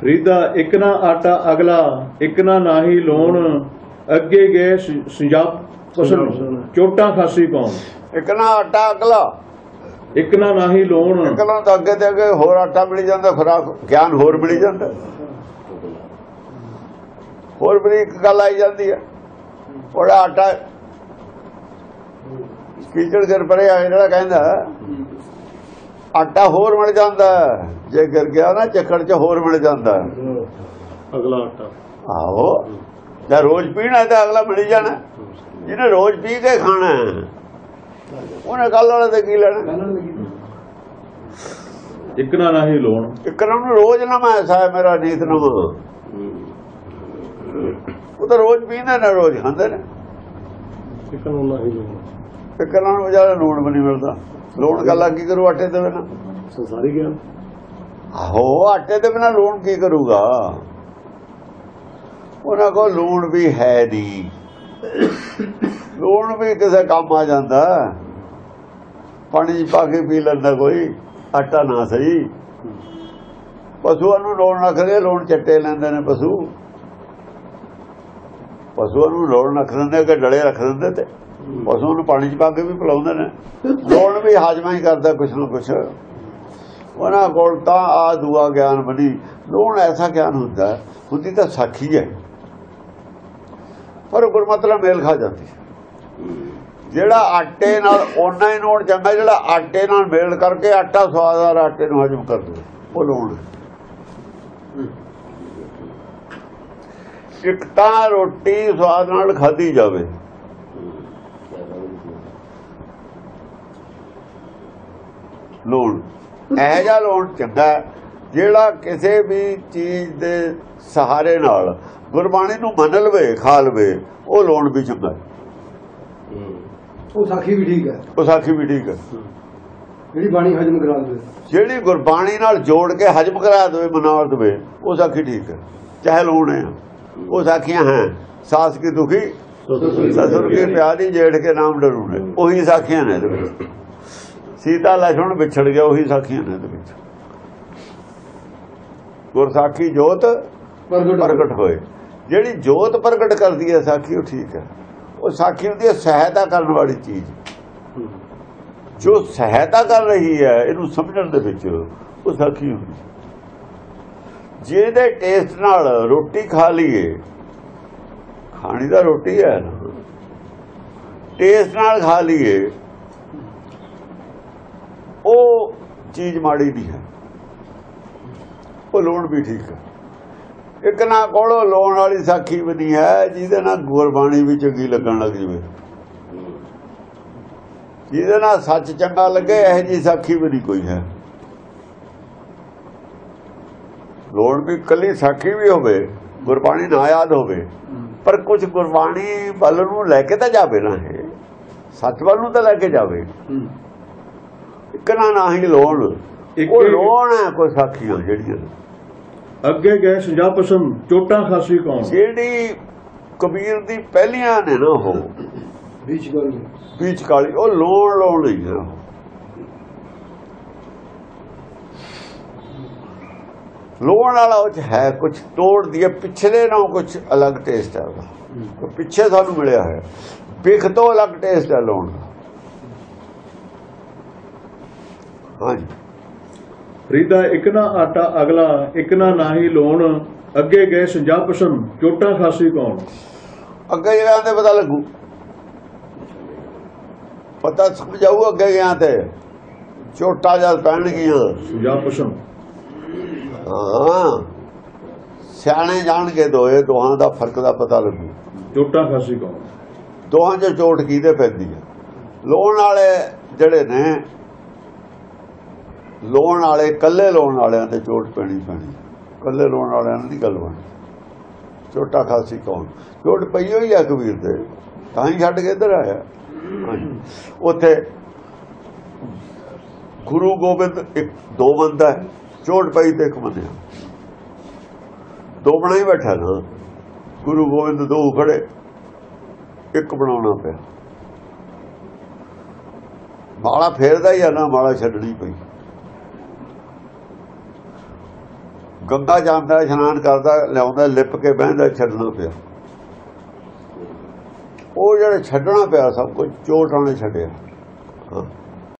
ਫਰੀਦਾ ਇੱਕ ਨਾ ਆਟਾ ਅਗਲਾ ਇੱਕ ਨਾ ਨਾਹੀ ਲੋਣ ਅੱਗੇ ਗਏ ਸ- ਸੰਜਾਪ ਪਸੰਦ ਚੋਟਾਂ ਖਾਸੀ ਕੌਣ ਇੱਕ ਨਾ ਆਟਾ ਅਗਲਾ। ਇੱਕ ਨਾ ਨਾਹੀ ਲੋਣ। ਇੱਕ ਨਾ ਤਾਂ ਅੱਗੇ ਤੇ ਅੱਗੇ ਹੋਰ ਆਟਾ ਮਿਲ ਜਾਂਦਾ ਖੁਰਾਕ ਗਿਆਨ ਹੋਰ ਮਿਲ ਜਾਂਦਾ। ਹੋਰ ਵੀ ਇੱਕ ਗੱਲ ਆਈ ਜਾਂਦੀ ਹੈ ਉਹਦਾ ਆਟਾ ਕੀਚੜ ਕਰ ਪਰੇ ਆ ਜਿਹੜਾ ਕਹਿੰਦਾ ਆਟਾ ਹੋਰ ਮਿਲ ਜਾਂਦਾ। ਜੇ ਗਿਰ ਗਿਆ ਨਾ ਚੱਕੜ 'ਚ ਹੋਰ ਮਿਲ ਜਾਂਦਾ। ਹੈ। ਅਗਲਾ ਆਟਾ। ਆਹੋ ਜੇ ਰੋਜ਼ ਪੀਣਾ ਤਾਂ ਅਗਲਾ ਮਿਲ ਜਾਣਾ। ਜਿਹਨੇ ਰੋਜ਼ ਪੀ ਕੇ ਖਾਣਾ ਉਹਨੇ ਕੱਲ ਵਾਲੇ ਤੇ ਕੀ ਲੈਣਾ? ਇੱਕ ਨਾ ਨਾਹੀ ਲੋਣ। ਇੱਕ ਨੂੰ ਰੋਜ਼ ਨਾ ਮੈਂ ਐਸਾ ਹੈ ਮੇਰਾ ਨੀਤ ਨਮ ਉਹ ਤਾਂ ਰੋਜ਼ ਪੀਂਦੇ ਨੇ ਰੋਜ਼ ਖਾਂਦੇ ਨੇ। ਇੱਕ ਨਾ ਨਾਹੀ ਲੋਣ। ਇੱਕ ਨੂੰ ਵਿਚਾਰਾ ਲੂਣ ਵੀ ਨਹੀਂ ਮਿਲਦਾ। ਲੂਣ ਗੱਲਾਂ ਕੀ ਕਰੂ ਆਟੇ ਦੇ ਬਿਨਾ ਸੰਸਾਰੀ ਗਿਆਨ ਆਹੋ, ਆਟੇ ਦੇ ਬਿਨਾ ਲੂਣ ਕੀ ਕਰੂਗਾ? ਉਹਨਾਂ ਕੋਲ ਲੂਣ ਵੀ ਹੈ ਨਹੀਂ। ਲੂਣ ਵੀ ਕਿਸੇ ਕੰਮ ਆ ਜਾਂਦਾ। ਪਾਣੀ 'ਚ ਪਾ ਕੇ ਪੀ ਲੈਂਦਾ ਕੋਈ, ਆਟਾ ਨਾ ਸਹੀ। ਪਸ਼ੂਆਂ ਨੂੰ ਲੋਣ ਰੱਖਦੇ ਲੋਣ ਚੱਟੇ ਲੈਂਦੇ ਨੇ ਪਸ਼ੂ। ਪਸ਼ੂਆਂ ਨੂੰ ਲੋਣ ਰੱਖ ਦਿੰਦੇ ਕਿ ਡਲੇ ਰੱਖ ਦਿੰਦੇ ਤੇ। ਪਸ਼ੂ ਨੂੰ ਪਾਣੀ 'ਚ ਪਾ ਕੇ ਵੀ ਪਿਲਾਉਂਦੇ ਨੇ। ਲੋਣ ਵੀ ਹਾਜ਼ਮਾ ਹੀ ਕਰਦਾ ਕੁਛ ਨਾ ਕੁਛ। ਉਹਨਾਂ ਕੋਲ ਤਾਂ ਆ ਦੂਆ ਗਿਆਨ ਬਣੀ। ਲੋਣ ਐਸਾ ਗਿਆਨ ਹੁੰਦਾ ਹੁੰਦੀ ਤਾਂ ਸਾਖੀ ਹੈ। ਪਰ ਗੁਰਮਤਿ ਮੇਲ ਖਾ ਜਾਂਦੀ ਜਿਹੜਾ ਆਟੇ ਨਾਲ ਓਨਾ ਹੀ ਲੋਣ ਚੰਗਾ, ਜਿਹੜਾ ਆਟੇ ਨਾਲ ਮੇਲ ਕਰਕੇ ਆਟਾ ਸਵਾਦਦਾਰ ਆਟੇ ਨੂੰ ਹਜਮ ਕਰ ਦੇ ਉਹ ਲੋਣ ਇੱਕ ਤਾਂ ਰੋਟੀ ਸਵਾਦ ਨਾਲ ਖਾਧੀ ਜਾਵੇ। ਲੋਣ। ਇਹ ਜਿਹਾ ਲੋਣ ਚੰਗਾ ਜਿਹੜਾ ਕਿਸੇ ਵੀ ਚੀਜ਼ ਦੇ ਸਹਾਰੇ ਨਾਲ ਗੁਰਬਾਣੀ ਨੂੰ ਮੰਨ ਲਵੇ ਖਾ ਲਵੇ ਉਹ ਲੋਣ ਵੀ ਚੰਗਾ ਹੈ। ਉਹ ਸਾਖੀ ਵੀ ਠੀਕ ਹੈ। ਉਹ ਸਾਖੀ ਵੀ ਠੀਕ ਹੈ। ਜਿਹੜੀ ਬਾਣੀ ਹਜਮ ਕਰਾ ਦੇਵੇ। ਜਿਹੜੀ ਗੁਰਬਾਣੀ ਨਾਲ ਜੋੜ ਕੇ ਹਜਮ ਕਰਾ ਦੇਵੇ ਮਨਾਵਰ ਦੇਵੇ ਉਹ ਸਾਖੀ ਠੀਕ ਹੈ। ਚਾਹੇ ਲੋਣ ਹੈ ਉਹ ਸਾਖੀਆਂ ਹੈ। ਸਾਸ ਕੀ ਦੁਖੀ? ਸਸੁਰ ਕੇ ਪਿਆਰੀ ਜੇਠ ਕੇ ਨਾਮ ਡਰੂਣੇ ਉਹੀ ਸਾਖੀਆਂ ਨੇ ਇਹਦੇ ਵਿੱਚ। ਸੀਤਾ ਲਛਮਣ ਵਿਛੜ ਗਿਆ ਉਹੀ ਸਾਖੀਆਂ ਨੇ ਵਿੱਚ। ਗੁਰ ਸਾਖੀ ਜੋਤ ਪ੍ਰਗਟ ਹੋਏ। ਜਿਹੜੀ ਜੋਤ ਪ੍ਰਗਟ ਕਰਦੀ ਹੈ ਸਾਖੀ ਉਹ ਠੀਕ ਹੈ। ਉਹ ਸਾਖੀ ਹੁੰਦੀ ਸਹਾਇਤਾ ਕਰਨ ਵਾਲੀ ਚੀਜ਼। ਜੋ ਸਹਾਇਤਾ ਕਰ ਰਹੀ ਹੈ ਇਹਨੂੰ ਸਮਝਣ ਦੇ ਵਿੱਚ ਉਹ ਸਾਖੀ ਹੁੰਦੀ ਜਿਹਦੇ ਟੇਸਟ ਨਾਲ ਰੋਟੀ ਖਾ ਲਈਏ ਖਾਣੀ ਦਾ ਰੋਟੀ ਹੈ ਨਾ। ਟੇਸਟ ਨਾਲ ਖਾ ਲਈਏ ਚੀਜ਼ ਮਾੜੀ ਨਹੀਂ ਹੈ। ਉਹ ਲੋਣ ਵੀ ਠੀਕ ਹੈ। ਇੱਕ ਨਾ ਕੋਲੋਂ ਲੋਣ ਵਾਲੀ ਸਾਖੀ ਵੀ ਨਹੀਂ ਹੈ, ਜਿਹਦੇ ਨਾਲ ਗੁਰਬਾਣੀ ਵੀ ਚੰਗੀ ਲੱਗਣ ਲੱਗ ਜਵੇ। ਜਿਹਦੇ ਨਾਲ ਸੱਚ ਚੰਗਾ ਲੱਗੇ, ਇਹ ਜੀ ਸਾਖੀ ਵੀ ਨਹੀਂ ਕੋਈ ਹੈ। ਲੋੜ ਵੀ ਕੱਲੀ ਸਾਖੀ ਵੀ ਹੋਵੇ, ਗੁਰਬਾਣੀ ਨਾ ਯਾਦ ਹੋਵੇ, ਪਰ ਕੁਝ ਗੁਰਬਾਣੀ ਵੱਲ ਨੂੰ ਲੈ ਕੇ ਤਾਂ ਜਾਵੇ ਨਾ ਇਹ। ਸੱਚ ਵੱਲ ਨੂੰ ਤਾਂ ਲੈ ਕੇ ਜਾਵੇ। ਇੱਕ ਨਾ ਨਾ ਹੀ ਇੱਕ- ਉਹ ਲੋੜ ਹੈ ਕੋਈ ਸਾਖੀਆਂ ਜਿਹੜੀਆਂ। ਅੱਗੇ ਗਏ ਸੰਜਾਪ ਪਸੰਦ ਚੋਟਾਂ ਖਾਸੀ ਕੌਣ? ਜਿਹੜੀ ਕਬੀਰ ਦੀ ਪਹਿਲੀਆਂ ਨੇ ਨਾ ਉਹ। ਵਿੱਚ ਗੱਲ ਪੀਚ ਕਾਲੀ ਉਹ ਲੋਣ ਲੋਣ ਲਈ ਹੈ। ਉਹ। ਲੋਣ ਵਾਲਾ ਉਹ 'ਚ ਹੈ ਕੁਝ ਤੋੜ ਦਿਏ ਪਿਛਲੇ ਨਾਲੋਂ ਕੁਝ ਅਲੱਗ ਟੇਸਟ ਹੈ। ਉਹਦਾ ਪਿੱਛੇ ਸਾਨੂੰ ਮਿਲਿਆ ਹੈ। ਬਿਖ ਤੋਂ ਅਲੱਗ ਟੇਸਟ ਹੈ ਲੋਣ ਦਾ। ਹਾਂਜੀ। ਫਰੀਦਾ ਇੱਕ ਨਾ ਆਟਾ ਅਗਲਾ ਇੱਕ ਨਾ ਨਾਹੀ ਲੋਣ ਅੱਗੇ ਗਏ ਸੰਜਾਪ ਪਸੰਦ ਚੋਟਾਂ ਖਾਸੀ ਕੌਣ? ਅੱਗੇ ਜਗ੍ਹਾ ਤੇ ਪਤਾ ਲੱਗੂ। ਪਤਾ ਸਮਝਾਊ ਅੱਗੇ ਗਿਆ ਤੇ। ਛੋਟਾ ਜਦ ਪੈਣਗੀਆਂ। ਸੰਜਾਪ ਪਸੰਦ ਹਾਂ। ਸਿਆਣੇ ਜਾਣਗੇ ਦੋਏ ਦੋਹਾਂ ਦਾ ਫ਼ਰਕ ਦਾ ਪਤਾ ਲੱਗੂ। ਚੋਟਾਂ ਖਾਸੀ ਕੌਣ? ਦੋਹਾਂ 'ਚ ਚੋਟ ਕਿਹਦੇ ਪੈਂਦੀ ਹੈ ਲੋਨ ਵਾਲੇ ਜਿਹੜੇ ਨੇ ਲੋਨ ਵਾਲੇ ਕੱਲੇ ਲੋਨ ਵਾਲਿਆਂ ਤੇ ਚੋਟ ਪੈਣੀ ਪੈਣੀ। ਕੱਲੇ ਲੋਨ ਵਾਲਿਆਂ ਦੀ ਗੱਲ ਬਣ ਛੋਟਾ ਖਾਲਸੀ ਕੌਣ? ਚੋਟ ਪਈ ਹੋਈ ਆ ਕਬੀਰ ਤੇ। ਤਾਂ ਹੀ ਛੱਡ ਕੇ ਇੱਧਰ ਆਇਆ। ਉੱਥੇ ਗੁਰੂ ਗੋਬਿੰਦ, ਇੱਕ, ਦੋ ਬੰਦਾ ਹੈ। ਚੋਟ ਪਈ ਤੇ ਇੱਕ ਮੰਨਿਆ ਦੋ ਬਣਾ ਹੀ ਬੈਠਾ ਨਾ। ਗੁਰੂ ਗੋਬਿੰਦ ਦੋ ਖੜੇ। ਇੱਕ ਬਣਾਉਣਾ ਪਿਆ। ਮਾਲਾ ਫੇਰਦਾ ਹੀ ਆ ਨਾ, ਮਾਲਾ ਛੱਡਣੀ ਪਈ। ਗੰਗਾ ਜਾਂਦਾ, ਇਸ਼ਨਾਨ ਕਰਦਾ, ਲਿਆਉਂਦਾ, ਲਿਪ ਕੇ ਬਹਿੰਦਾ, ਛੱਡਣਾ ਪਿਆ। ਉਹ ਜਿਹੜਾ ਛੱਡਣਾ ਪਿਆ, ਸਭ ਕੁਝ ਚੋਟਾਂ ਨੇ ਛੱਡਿਆ। ਹਾਂ।